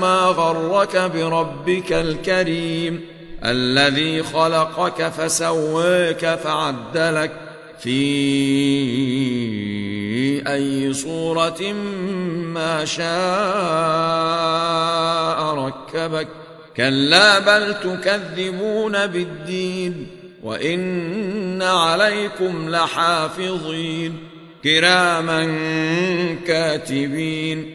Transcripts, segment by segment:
ما غرك بربك الكريم الذي خلقك فسواك فعدلك في أي صورة ما شاء ركبك كلا بل تكذبون بالدين وإن عليكم لحافظين كراما كاتبين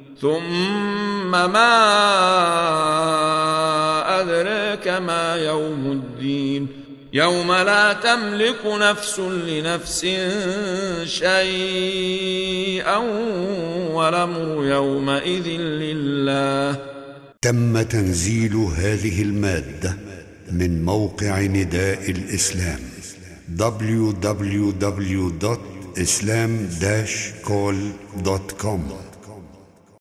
ثم ما أدراك ما يوم الدين. يوم لا تملك نفس لنفس شيئا والأمر يومئذ لله. تم تنزيل هذه المادة من موقع نداء الإسلام www.islam-call.com